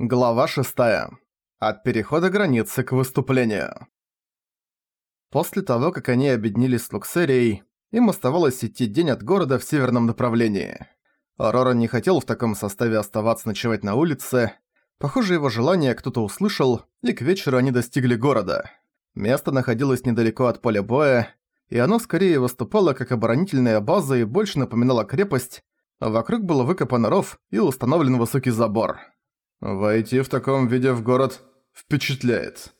Глава 6. От перехода границы к выступлению. После того, как они объединились с Луксерией, им оставалось идти день от города в северном направлении. Арора не хотел в таком составе оставаться ночевать на улице. Похоже, его желание кто-то услышал, и к вечеру они достигли города. Место находилось недалеко от поля боя, и оно скорее выступало как оборонительная база и больше напоминало крепость, а вокруг был выкопан ров и установлен высокий забор. Войти в таком виде в город впечатляет.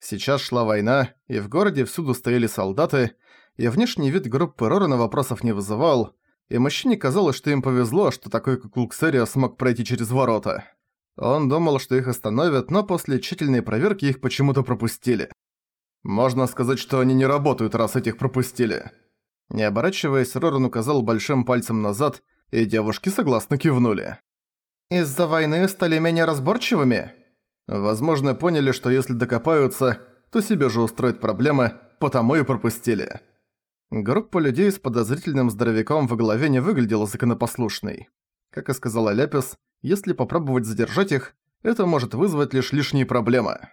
Сейчас шла война, и в городе всюду стояли солдаты, и внешний вид группы Рорена вопросов не вызывал, и мужчине казалось, что им повезло, что такой как Луксерия смог пройти через ворота. Он думал, что их остановят, но после тщательной проверки их почему-то пропустили. Можно сказать, что они не работают, раз этих пропустили. Не оборачиваясь, Рорен указал большим пальцем назад, и девушки согласно кивнули. Из-за войны стали менее разборчивыми? Возможно, поняли, что если докопаются, то себе же устроят проблемы, потому и пропустили. Группа людей с подозрительным здоровяком во главе не выглядела законопослушной. Как и сказала Ляпис, если попробовать задержать их, это может вызвать лишь лишние проблемы.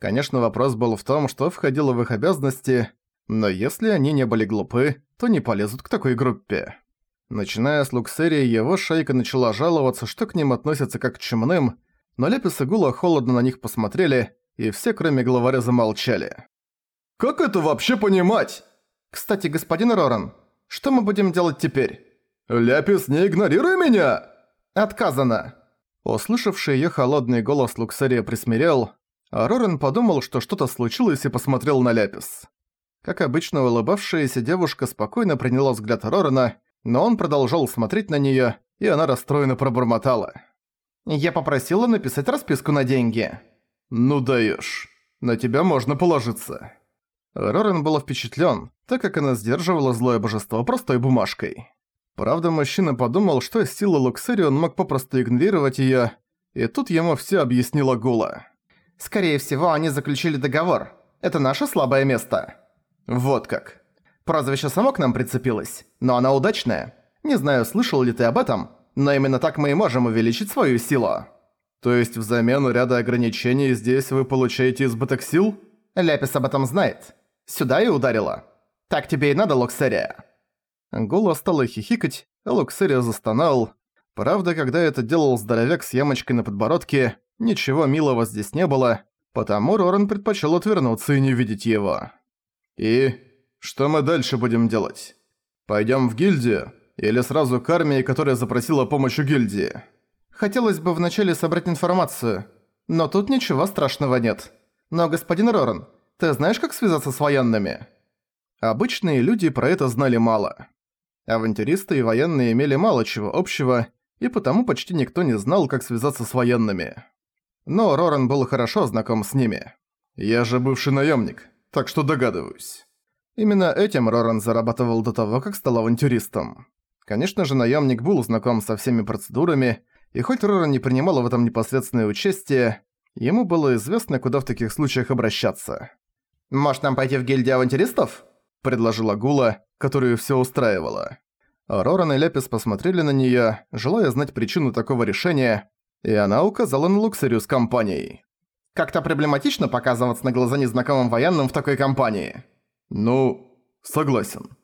Конечно, вопрос был в том, что входило в их обязанности, но если они не были глупы, то не полезут к такой группе. Начиная с Луксерии, его шайка начала жаловаться, что к ним относятся как к чумным, но Лепис и Гула холодно на них посмотрели, и все, кроме главаря, замолчали. «Как это вообще понимать?» «Кстати, господин Роран, что мы будем делать теперь?» «Ляпис, не игнорируй меня!» «Отказано!» Услышавший её холодный голос Луксерия присмирел, а Роран подумал, что что-то случилось и посмотрел на Ляпис. Как обычно, улыбавшаяся девушка спокойно приняла взгляд Рорана но он продолжал смотреть на неё, и она расстроенно пробормотала. «Я попросила написать расписку на деньги». «Ну даёшь. На тебя можно положиться». Рорен был впечатлен, так как она сдерживала злое божество простой бумажкой. Правда, мужчина подумал, что с силы Луксери он мог попросту игнорировать её, и тут ему все объяснила Гула. «Скорее всего, они заключили договор. Это наше слабое место». «Вот как. Прозвище само к нам прицепилось, но она удачная. Не знаю, слышал ли ты об этом, но именно так мы и можем увеличить свою силу. То есть взамен ряда ограничений здесь вы получаете избыток сил? Ляпис об этом знает. Сюда и ударила. Так тебе и надо, Локсерия. Гула стала хихикать, а Локсерия застонал. Правда, когда это делал здоровяк с ямочкой на подбородке, ничего милого здесь не было, потому Роран предпочел отвернуться и не видеть его. И что мы дальше будем делать? Пойдём в гильдию? Или сразу к армии, которая запросила помощь у гильдии? Хотелось бы вначале собрать информацию, но тут ничего страшного нет. Но, господин Роран, ты знаешь, как связаться с военными? Обычные люди про это знали мало. Авантюристы и военные имели мало чего общего, и потому почти никто не знал, как связаться с военными. Но Роран был хорошо знаком с ними. Я же бывший наемник, так что догадываюсь. Именно этим Роран зарабатывал до того, как стал авантюристом. Конечно же, наемник был знаком со всеми процедурами, и хоть Роран не принимал в этом непосредственное участие, ему было известно, куда в таких случаях обращаться. «Может, нам пойти в гильдию авантюристов?» – предложила Гула, которую все устраивало. Роран и Лепис посмотрели на неё, желая знать причину такого решения, и она указала на Луксерию с компанией. «Как-то проблематично показываться на глаза незнакомым военным в такой компании». «Ну, согласен».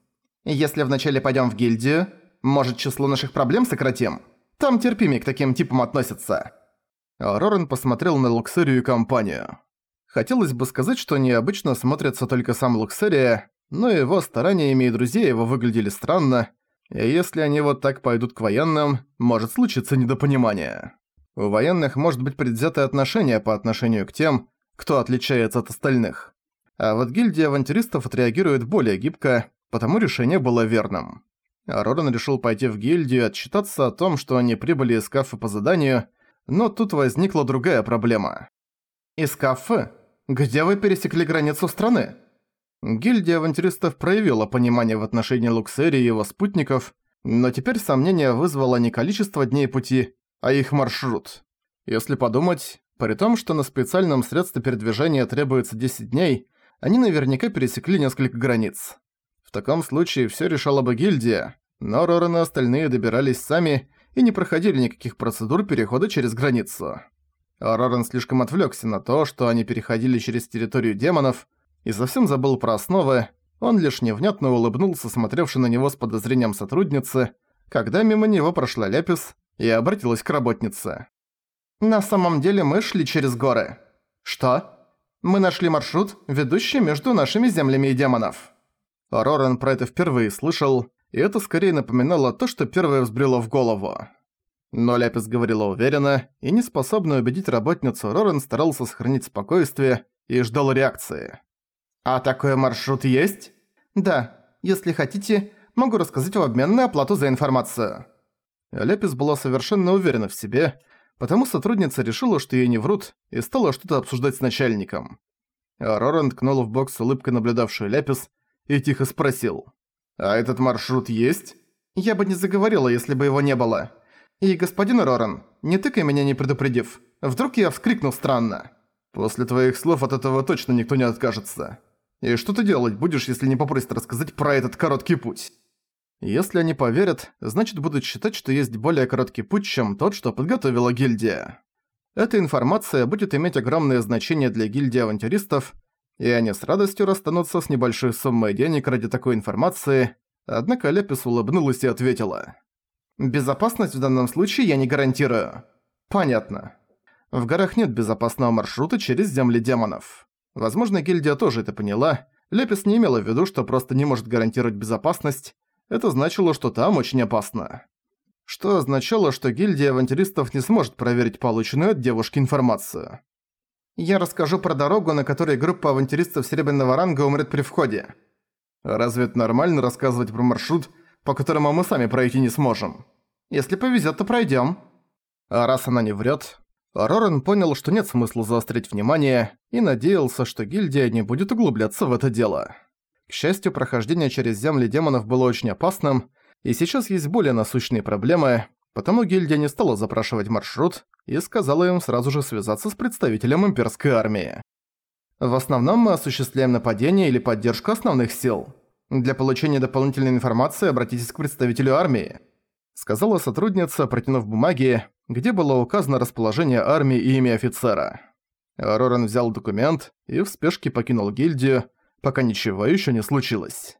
«Если вначале пойдем в гильдию, может, число наших проблем сократим? Там терпимее к таким типам относятся». Рорен посмотрел на Луксерию и компанию. Хотелось бы сказать, что необычно смотрится только сам Луксерия, но его стараниями и друзья его выглядели странно, и если они вот так пойдут к военным, может случиться недопонимание. У военных может быть предвзятое отношение по отношению к тем, кто отличается от остальных. А вот гильдия авантюристов отреагирует более гибко, потому решение было верным. Роран решил пойти в гильдию и отчитаться о том, что они прибыли из кафе по заданию, но тут возникла другая проблема. «Из кафе? Где вы пересекли границу страны?» Гильдия авантюристов проявила понимание в отношении Луксери и его спутников, но теперь сомнение вызвало не количество дней пути, а их маршрут. Если подумать, при том, что на специальном средстве передвижения требуется 10 дней, они наверняка пересекли несколько границ. В таком случае все решала бы гильдия, но Роран и остальные добирались сами и не проходили никаких процедур перехода через границу. Роран слишком отвлекся на то, что они переходили через территорию демонов, и совсем забыл про основы, он лишь невнятно улыбнулся, смотревший на него с подозрением сотрудницы, когда мимо него прошла Лепис и обратилась к работнице. «На самом деле мы шли через горы». «Что?» «Мы нашли маршрут, ведущий между нашими землями и демонов». Роран про это впервые слышал, и это скорее напоминало то, что первое взбрело в голову. Но Ляпис говорила уверенно, и неспособный убедить работницу Роран старался сохранить спокойствие и ждал реакции. «А такой маршрут есть?» «Да. Если хотите, могу рассказать в обмен на оплату за информацию». Лепис была совершенно уверена в себе, потому сотрудница решила, что ей не врут, и стала что-то обсуждать с начальником. Роран ткнул в бок с улыбкой наблюдавшую Лепис и тихо спросил. «А этот маршрут есть?» «Я бы не заговорила, если бы его не было. И, господин Роран, не тыкай меня не предупредив. Вдруг я вскрикнул странно». «После твоих слов от этого точно никто не откажется. И что ты делать будешь, если не попросят рассказать про этот короткий путь?» Если они поверят, значит будут считать, что есть более короткий путь, чем тот, что подготовила гильдия. Эта информация будет иметь огромное значение для гильдии авантюристов, и они с радостью расстанутся с небольшой суммой денег ради такой информации, однако Лепис улыбнулась и ответила. «Безопасность в данном случае я не гарантирую». «Понятно. В горах нет безопасного маршрута через земли демонов. Возможно, гильдия тоже это поняла. Лепис не имела в виду, что просто не может гарантировать безопасность, это значило, что там очень опасно. Что означало, что гильдия авантюристов не сможет проверить полученную от девушки информацию. Я расскажу про дорогу, на которой группа авантюристов серебряного ранга умрет при входе. Разве это нормально рассказывать про маршрут, по которому мы сами пройти не сможем? Если повезет, то пройдем. А раз она не врет, Рорен понял, что нет смысла заострить внимание, и надеялся, что гильдия не будет углубляться в это дело. К счастью, прохождение через земли демонов было очень опасным, и сейчас есть более насущные проблемы, потому гильдия не стала запрашивать маршрут и сказала им сразу же связаться с представителем имперской армии. В основном мы осуществляем нападение или поддержку основных сил. Для получения дополнительной информации обратитесь к представителю армии», сказала сотрудница, протянув бумаги, где было указано расположение армии и имя офицера. Роран взял документ и в спешке покинул гильдию, пока ничего еще не случилось.